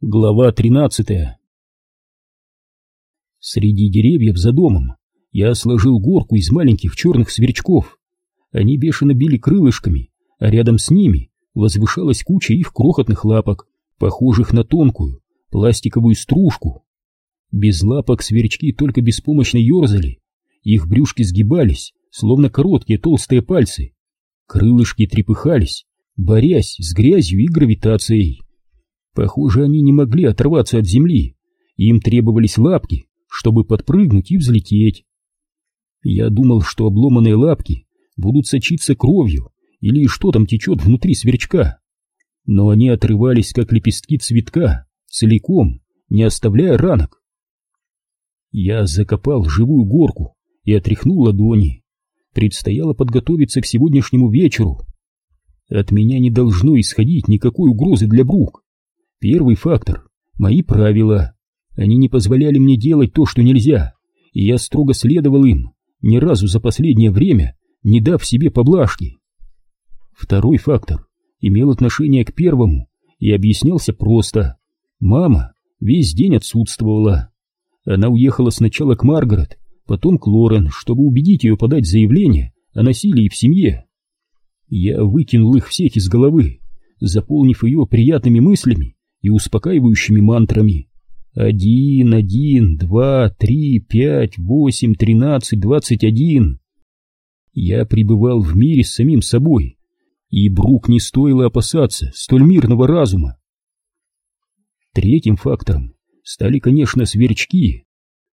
Глава 13 Среди деревьев за домом я сложил горку из маленьких черных сверчков. Они бешено били крылышками, а рядом с ними возвышалась куча их крохотных лапок, похожих на тонкую пластиковую стружку. Без лапок сверчки только беспомощно ерзали, их брюшки сгибались, словно короткие толстые пальцы. Крылышки трепыхались, борясь с грязью и гравитацией. Похоже, они не могли оторваться от земли. Им требовались лапки, чтобы подпрыгнуть и взлететь. Я думал, что обломанные лапки будут сочиться кровью или что там течет внутри сверчка. Но они отрывались, как лепестки цветка, целиком, не оставляя ранок. Я закопал живую горку и отряхнул ладони. Предстояло подготовиться к сегодняшнему вечеру. От меня не должно исходить никакой угрозы для Брук. Первый фактор — мои правила. Они не позволяли мне делать то, что нельзя, и я строго следовал им, ни разу за последнее время не дав себе поблажки. Второй фактор имел отношение к первому и объяснялся просто. Мама весь день отсутствовала. Она уехала сначала к Маргарет, потом к Лорен, чтобы убедить ее подать заявление о насилии в семье. Я выкинул их всех из головы, заполнив ее приятными мыслями и успокаивающими мантрами. Один, один, два, три, пять, восемь, тринадцать, двадцать один. Я пребывал в мире с самим собой, и Брук не стоило опасаться столь мирного разума. Третьим фактором стали, конечно, сверчки.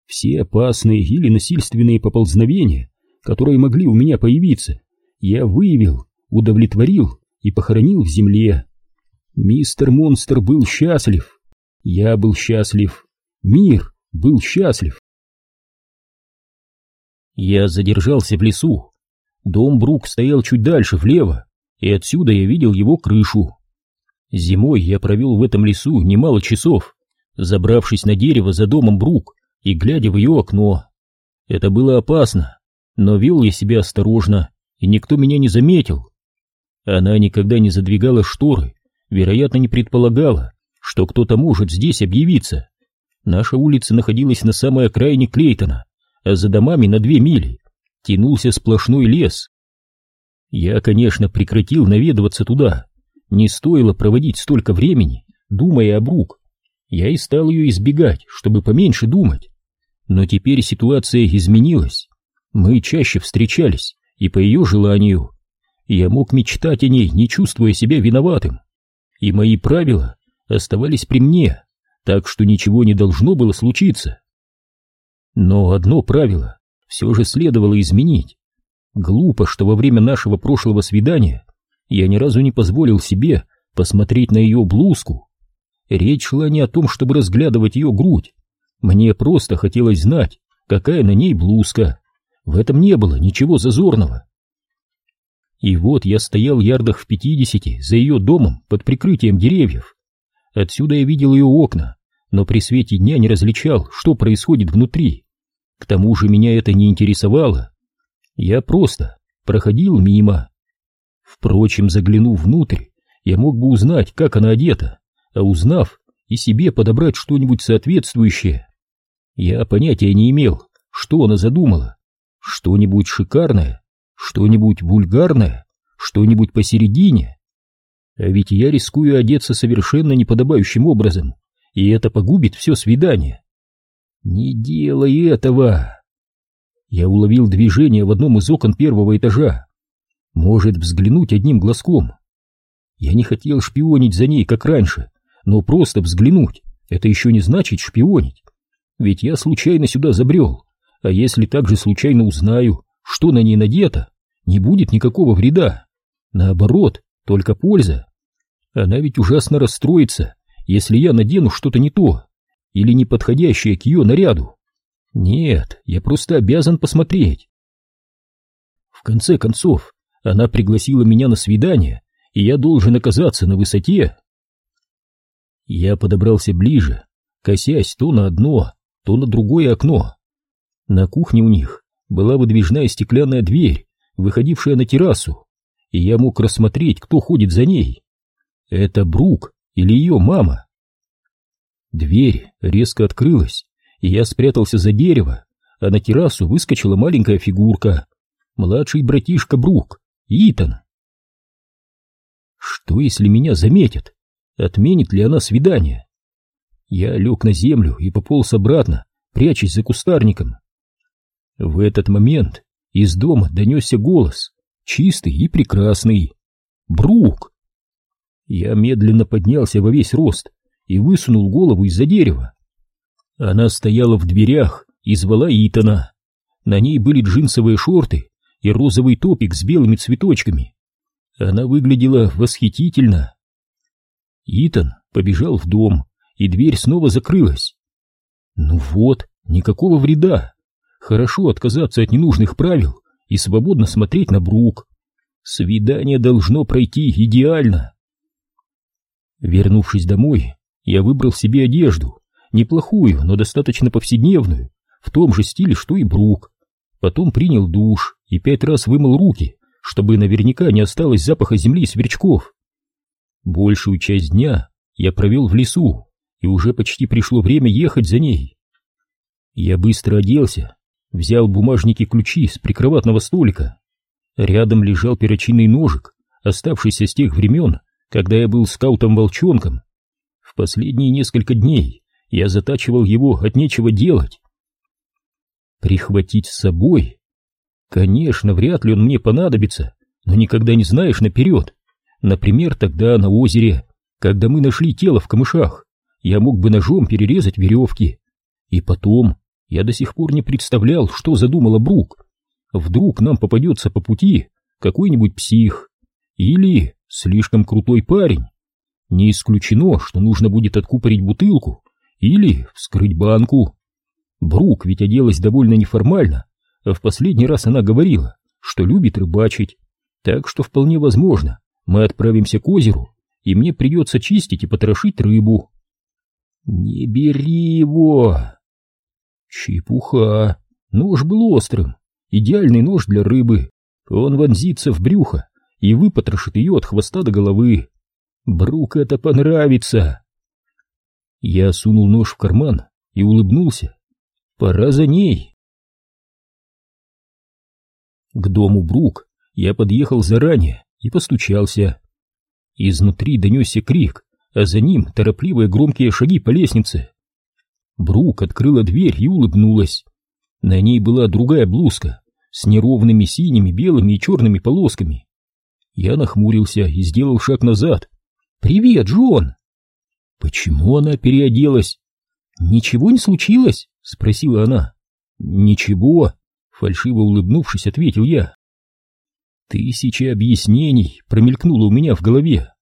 Все опасные или насильственные поползновения, которые могли у меня появиться, я выявил, удовлетворил и похоронил в земле. Мистер Монстр был счастлив. Я был счастлив. Мир был счастлив. Я задержался в лесу. Дом Брук стоял чуть дальше, влево, и отсюда я видел его крышу. Зимой я провел в этом лесу немало часов, забравшись на дерево за домом Брук и глядя в ее окно. Это было опасно, но вел я себя осторожно, и никто меня не заметил. Она никогда не задвигала шторы, вероятно, не предполагала, что кто-то может здесь объявиться. Наша улица находилась на самой окраине Клейтона, а за домами на две мили тянулся сплошной лес. Я, конечно, прекратил наведываться туда. Не стоило проводить столько времени, думая об рук. Я и стал ее избегать, чтобы поменьше думать. Но теперь ситуация изменилась. Мы чаще встречались, и по ее желанию. Я мог мечтать о ней, не чувствуя себя виноватым и мои правила оставались при мне, так что ничего не должно было случиться. Но одно правило все же следовало изменить. Глупо, что во время нашего прошлого свидания я ни разу не позволил себе посмотреть на ее блузку. Речь шла не о том, чтобы разглядывать ее грудь. Мне просто хотелось знать, какая на ней блузка. В этом не было ничего зазорного. И вот я стоял ярдах в пятидесяти за ее домом под прикрытием деревьев. Отсюда я видел ее окна, но при свете дня не различал, что происходит внутри. К тому же меня это не интересовало. Я просто проходил мимо. Впрочем, заглянув внутрь, я мог бы узнать, как она одета, а узнав, и себе подобрать что-нибудь соответствующее. Я понятия не имел, что она задумала. Что-нибудь шикарное что-нибудь вульгарное, что-нибудь посередине. А ведь я рискую одеться совершенно неподобающим образом, и это погубит все свидание. Не делай этого! Я уловил движение в одном из окон первого этажа. Может взглянуть одним глазком. Я не хотел шпионить за ней, как раньше, но просто взглянуть — это еще не значит шпионить. Ведь я случайно сюда забрел, а если также случайно узнаю, что на ней надето, не будет никакого вреда. Наоборот, только польза. Она ведь ужасно расстроится, если я надену что-то не то или не подходящее к ее наряду. Нет, я просто обязан посмотреть. В конце концов, она пригласила меня на свидание, и я должен оказаться на высоте. Я подобрался ближе, косясь то на одно, то на другое окно. На кухне у них была выдвижная стеклянная дверь, выходившая на террасу, и я мог рассмотреть, кто ходит за ней. Это Брук или ее мама. Дверь резко открылась, и я спрятался за дерево, а на террасу выскочила маленькая фигурка. Младший братишка Брук, Итан. Что, если меня заметят? Отменит ли она свидание? Я лег на землю и пополз обратно, прячась за кустарником. В этот момент из дома донесся голос, чистый и прекрасный. «Брук!» Я медленно поднялся во весь рост и высунул голову из-за дерева. Она стояла в дверях и звала Итана. На ней были джинсовые шорты и розовый топик с белыми цветочками. Она выглядела восхитительно. Итан побежал в дом, и дверь снова закрылась. Ну вот, никакого вреда. Хорошо отказаться от ненужных правил и свободно смотреть на Брук. Свидание должно пройти идеально. Вернувшись домой, я выбрал себе одежду, неплохую, но достаточно повседневную, в том же стиле, что и Брук. Потом принял душ и пять раз вымыл руки, чтобы наверняка не осталось запаха земли и сверчков. Большую часть дня я провел в лесу, и уже почти пришло время ехать за ней. Я быстро оделся, взял бумажники ключи с прикроватного столика. Рядом лежал перочинный ножик, оставшийся с тех времен, когда я был скаутом-волчонком. В последние несколько дней я затачивал его от нечего делать. Прихватить с собой? Конечно, вряд ли он мне понадобится, но никогда не знаешь наперед. Например, тогда на озере, когда мы нашли тело в камышах, я мог бы ножом перерезать веревки. И потом, я до сих пор не представлял, что задумала Брук. Вдруг нам попадется по пути какой-нибудь псих или слишком крутой парень. Не исключено, что нужно будет откупорить бутылку или вскрыть банку. Брук ведь оделась довольно неформально, а в последний раз она говорила, что любит рыбачить, так что вполне возможно, мы отправимся к озеру, и мне придется чистить и потрошить рыбу. Не бери его! Чепуха! Нож был острым, идеальный нож для рыбы. Он вонзится в брюхо и выпотрошит ее от хвоста до головы. Брук это понравится. Я сунул нож в карман и улыбнулся. Пора за ней. К дому Брук я подъехал заранее и постучался. Изнутри донесся крик, а за ним торопливые громкие шаги по лестнице. Брук открыла дверь и улыбнулась. На ней была другая блузка с неровными синими, белыми и черными полосками. Я нахмурился и сделал шаг назад. «Привет, Джон!» Почему она переоделась? «Ничего не случилось?» — спросила она. «Ничего», — фальшиво улыбнувшись, ответил я. Тысяча объяснений промелькнуло у меня в голове.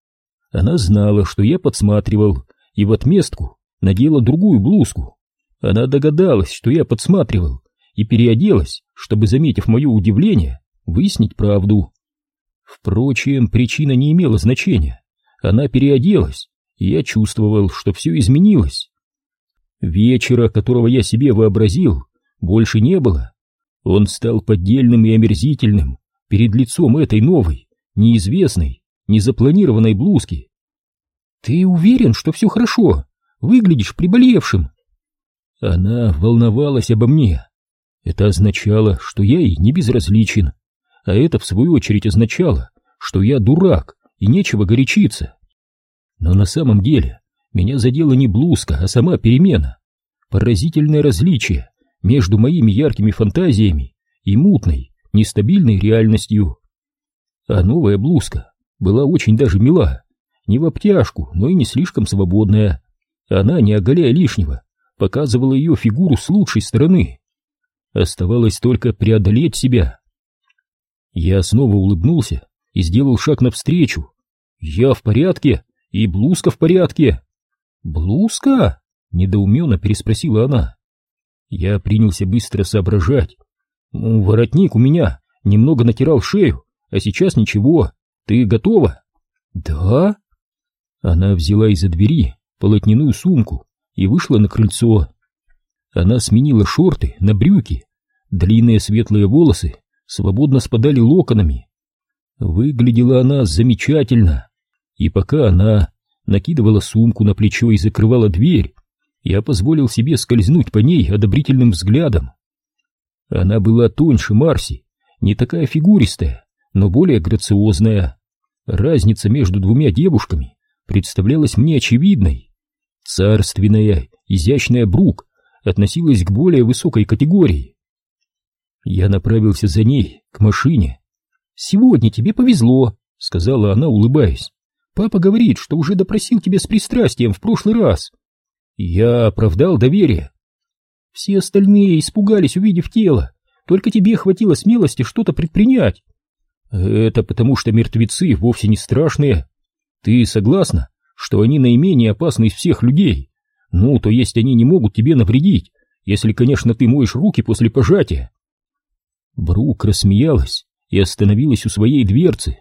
Она знала, что я подсматривал, и в отместку надела другую блузку. Она догадалась, что я подсматривал, и переоделась, чтобы, заметив мое удивление, выяснить правду. Впрочем, причина не имела значения. Она переоделась, и я чувствовал, что все изменилось. Вечера, которого я себе вообразил, больше не было. Он стал поддельным и омерзительным перед лицом этой новой, неизвестной, незапланированной блузки. «Ты уверен, что все хорошо? Выглядишь приболевшим?» Она волновалась обо мне. Это означало, что я ей не безразличен, а это, в свою очередь, означало, что я дурак и нечего горячиться. Но на самом деле меня задела не блузка, а сама перемена. Поразительное различие между моими яркими фантазиями и мутной, нестабильной реальностью. А новая блузка была очень даже мила, не в обтяжку, но и не слишком свободная. Она, не оголяя лишнего, показывала ее фигуру с лучшей стороны. Оставалось только преодолеть себя. Я снова улыбнулся и сделал шаг навстречу. Я в порядке, и блузка в порядке. «Блузка?» — недоуменно переспросила она. Я принялся быстро соображать. «Ну, «Воротник у меня немного натирал шею, а сейчас ничего. Ты готова?» «Да?» Она взяла из-за двери полотняную сумку и вышла на крыльцо. Она сменила шорты на брюки. Длинные светлые волосы свободно спадали локонами. Выглядела она замечательно. И пока она накидывала сумку на плечо и закрывала дверь, Я позволил себе скользнуть по ней одобрительным взглядом. Она была тоньше Марси, не такая фигуристая, но более грациозная. Разница между двумя девушками представлялась мне очевидной. Царственная, изящная Брук относилась к более высокой категории. Я направился за ней, к машине. «Сегодня тебе повезло», — сказала она, улыбаясь. «Папа говорит, что уже допросил тебя с пристрастием в прошлый раз». Я оправдал доверие. Все остальные испугались, увидев тело. Только тебе хватило смелости что-то предпринять. Это потому, что мертвецы вовсе не страшные. Ты согласна, что они наименее опасны из всех людей? Ну, то есть они не могут тебе навредить, если, конечно, ты моешь руки после пожатия. Брук рассмеялась и остановилась у своей дверцы.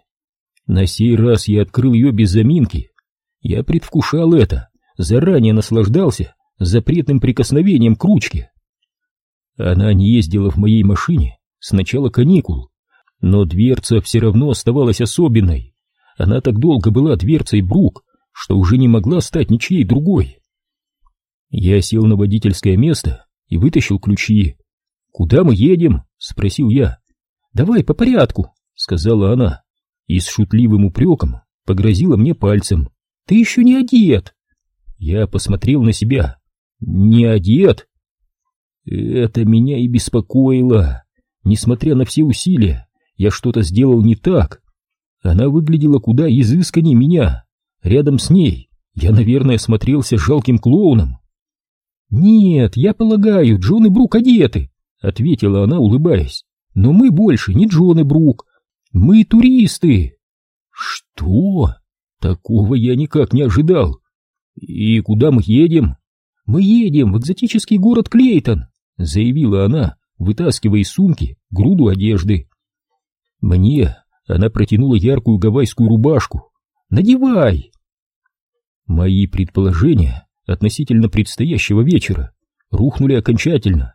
На сей раз я открыл ее без заминки. Я предвкушал это, заранее наслаждался запретным прикосновением к ручке. Она не ездила в моей машине с начала каникул, но дверца все равно оставалась особенной. Она так долго была дверцей Брук, что уже не могла стать ничьей другой. Я сел на водительское место и вытащил ключи. «Куда мы едем?» — спросил я. «Давай по порядку», — сказала она, и с шутливым упреком погрозила мне пальцем. «Ты еще не одет!» Я посмотрел на себя. «Не одет?» Это меня и беспокоило. Несмотря на все усилия, я что-то сделал не так. Она выглядела куда изысканнее меня. Рядом с ней я, наверное, смотрелся жалким клоуном. «Нет, я полагаю, Джон и Брук одеты», — ответила она, улыбаясь. «Но мы больше не Джон и Брук. Мы туристы». «Что? Такого я никак не ожидал. И куда мы едем?» «Мы едем в экзотический город Клейтон», — заявила она, вытаскивая из сумки груду одежды. Мне она протянула яркую гавайскую рубашку. «Надевай!» Мои предположения относительно предстоящего вечера рухнули окончательно.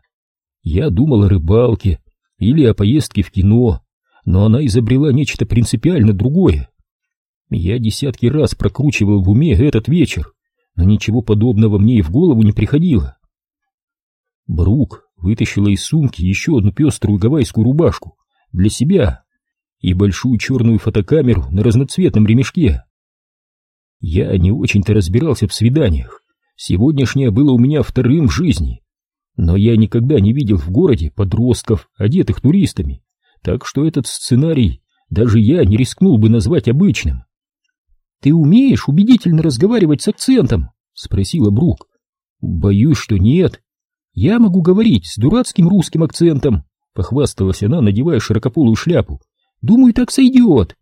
Я думал о рыбалке или о поездке в кино, но она изобрела нечто принципиально другое. Я десятки раз прокручивал в уме этот вечер, но ничего подобного мне и в голову не приходило. Брук вытащила из сумки еще одну пеструю гавайскую рубашку для себя и большую черную фотокамеру на разноцветном ремешке. Я не очень-то разбирался в свиданиях. Сегодняшнее было у меня вторым в жизни. Но я никогда не видел в городе подростков, одетых туристами, так что этот сценарий даже я не рискнул бы назвать обычным. «Ты умеешь убедительно разговаривать с акцентом?» — спросила Брук. «Боюсь, что нет. Я могу говорить с дурацким русским акцентом», — похвасталась она, надевая широкополую шляпу. «Думаю, так сойдет».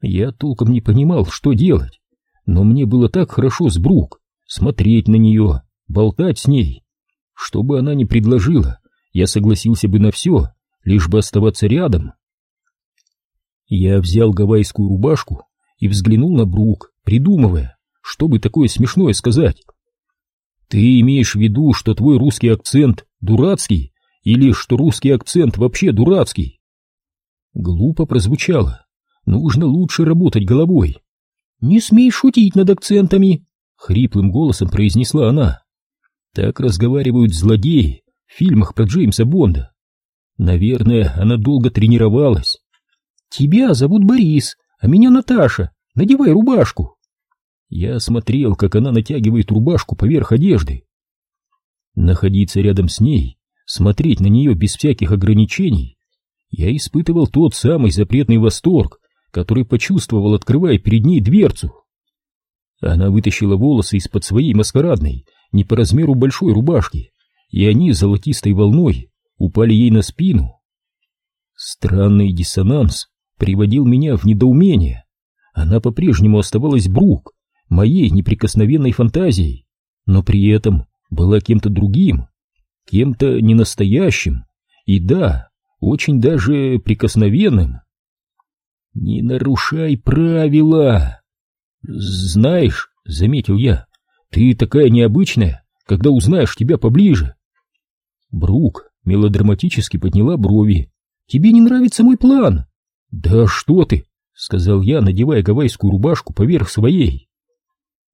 Я толком не понимал, что делать, но мне было так хорошо с Брук, смотреть на нее, болтать с ней. Что бы она ни предложила, я согласился бы на все, лишь бы оставаться рядом. Я взял гавайскую рубашку и взглянул на Брук, придумывая, что бы такое смешное сказать. Ты имеешь в виду, что твой русский акцент дурацкий, или что русский акцент вообще дурацкий? Глупо прозвучало. Нужно лучше работать головой. Не смей шутить над акцентами, хриплым голосом произнесла она. Так разговаривают злодеи в фильмах про Джеймса Бонда. Наверное, она долго тренировалась. Тебя зовут Борис, а меня Наташа. Надевай рубашку. Я смотрел, как она натягивает рубашку поверх одежды. Находиться рядом с ней, смотреть на нее без всяких ограничений, я испытывал тот самый запретный восторг, который почувствовал, открывая перед ней дверцу. Она вытащила волосы из-под своей маскарадной, не по размеру большой рубашки, и они золотистой волной упали ей на спину. Странный диссонанс приводил меня в недоумение. Она по-прежнему оставалась Брук, моей неприкосновенной фантазией, но при этом была кем-то другим, кем-то ненастоящим и, да, очень даже прикосновенным. «Не нарушай правила!» «Знаешь», — заметил я, — «ты такая необычная, когда узнаешь тебя поближе». Брук мелодраматически подняла брови. «Тебе не нравится мой план?» «Да что ты!» — сказал я, надевая гавайскую рубашку поверх своей.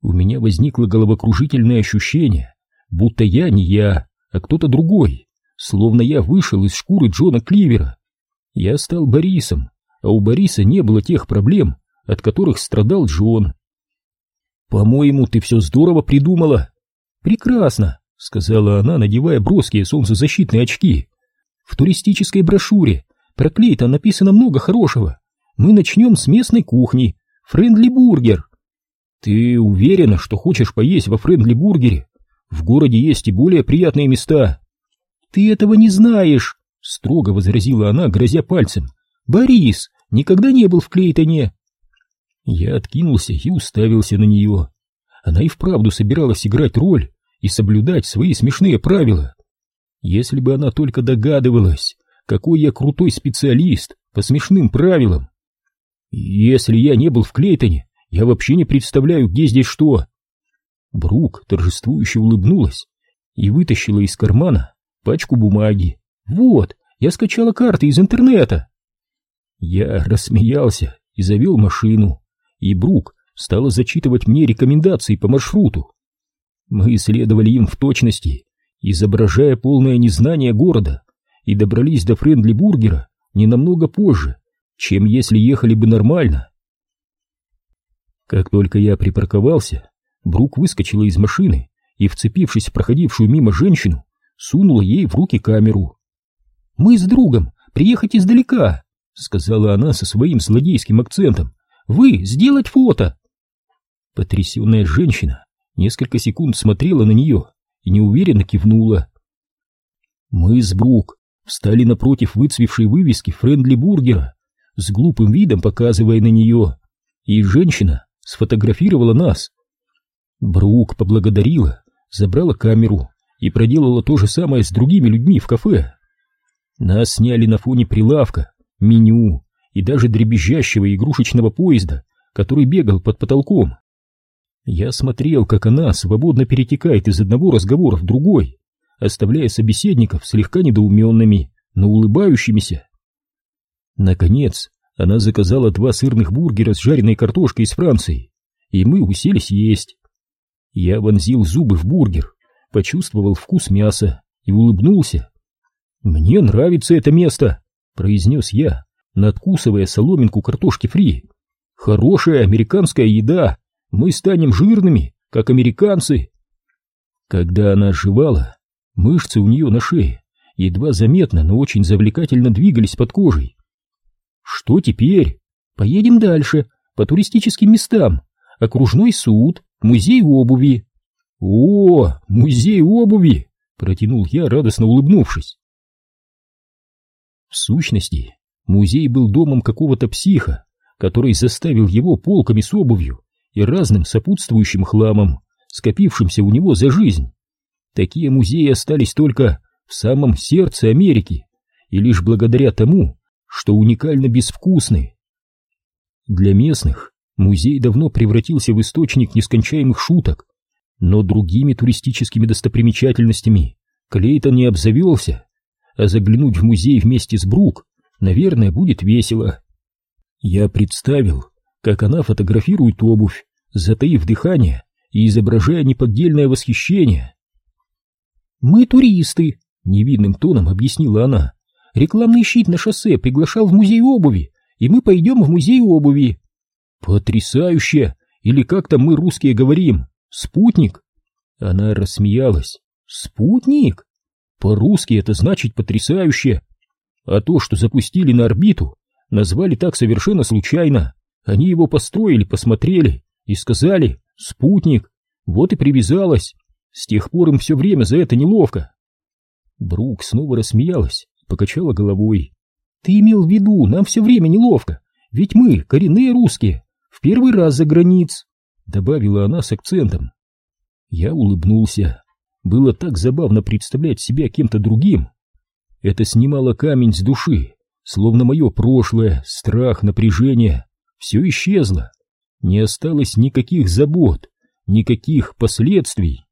У меня возникло головокружительное ощущение, будто я не я, а кто-то другой, словно я вышел из шкуры Джона Кливера. Я стал Борисом, а у Бориса не было тех проблем, от которых страдал Джон. «По-моему, ты все здорово придумала». «Прекрасно», — сказала она, надевая броские солнцезащитные очки. «В туристической брошюре про Клейтон написано много хорошего. Мы начнем с местной кухни. Френдли бургер». «Ты уверена, что хочешь поесть во Френдли бургере? В городе есть и более приятные места». «Ты этого не знаешь», — строго возразила она, грозя пальцем. «Борис никогда не был в Клейтоне». Я откинулся и уставился на нее. Она и вправду собиралась играть роль и соблюдать свои смешные правила. Если бы она только догадывалась, какой я крутой специалист по смешным правилам. Если я не был в Клейтоне, я вообще не представляю, где здесь что. Брук торжествующе улыбнулась и вытащила из кармана пачку бумаги. Вот, я скачала карты из интернета. Я рассмеялся и завел машину, и Брук стала зачитывать мне рекомендации по маршруту. Мы исследовали им в точности, изображая полное незнание города, и добрались до Френдли Бургера не намного позже, чем если ехали бы нормально. Как только я припарковался, Брук выскочила из машины и, вцепившись в проходившую мимо женщину, сунула ей в руки камеру. «Мы с другом приехать издалека», — сказала она со своим злодейским акцентом. «Вы сделать фото!» Потрясенная женщина несколько секунд смотрела на нее и неуверенно кивнула. Мы с Брук встали напротив выцвевшей вывески Френдли Бургера, с глупым видом показывая на нее, и женщина сфотографировала нас. Брук поблагодарила, забрала камеру и проделала то же самое с другими людьми в кафе. Нас сняли на фоне прилавка, меню и даже дребезжащего игрушечного поезда, который бегал под потолком. Я смотрел, как она свободно перетекает из одного разговора в другой, оставляя собеседников слегка недоуменными, но улыбающимися. Наконец, она заказала два сырных бургера с жареной картошкой из Франции, и мы уселись есть. Я вонзил зубы в бургер, почувствовал вкус мяса и улыбнулся. «Мне нравится это место», — произнес я, надкусывая соломинку картошки фри. «Хорошая американская еда, мы станем жирными, как американцы». Когда она оживала, мышцы у нее на шее едва заметно, но очень завлекательно двигались под кожей. «Что теперь? Поедем дальше, по туристическим местам, окружной суд, музей обуви». «О, музей обуви!» — протянул я, радостно улыбнувшись. В сущности, музей был домом какого-то психа, который заставил его полками с обувью и разным сопутствующим хламом, скопившимся у него за жизнь. Такие музеи остались только в самом сердце Америки, и лишь благодаря тому, что уникально безвкусны. Для местных музей давно превратился в источник нескончаемых шуток, но другими туристическими достопримечательностями Клейтон не обзавелся, а заглянуть в музей вместе с Брук, наверное, будет весело. Я представил, как она фотографирует обувь, затаив дыхание и изображая неподдельное восхищение. «Мы туристы», — невидным тоном объяснила она. «Рекламный щит на шоссе приглашал в музей обуви, и мы пойдем в музей обуви». «Потрясающе! Или как там мы, русские, говорим? Спутник?» Она рассмеялась. «Спутник? По-русски это значит потрясающе. А то, что запустили на орбиту, назвали так совершенно случайно. Они его построили, посмотрели и сказали «спутник». Вот и привязалась. С тех пор им все время за это неловко. Брук снова рассмеялась, покачала головой. Ты имел в виду, нам все время неловко, ведь мы коренные русские, в первый раз за границ, добавила она с акцентом. Я улыбнулся. Было так забавно представлять себя кем-то другим. Это снимало камень с души, словно мое прошлое, страх, напряжение. Все исчезло. Не осталось никаких забот, никаких последствий.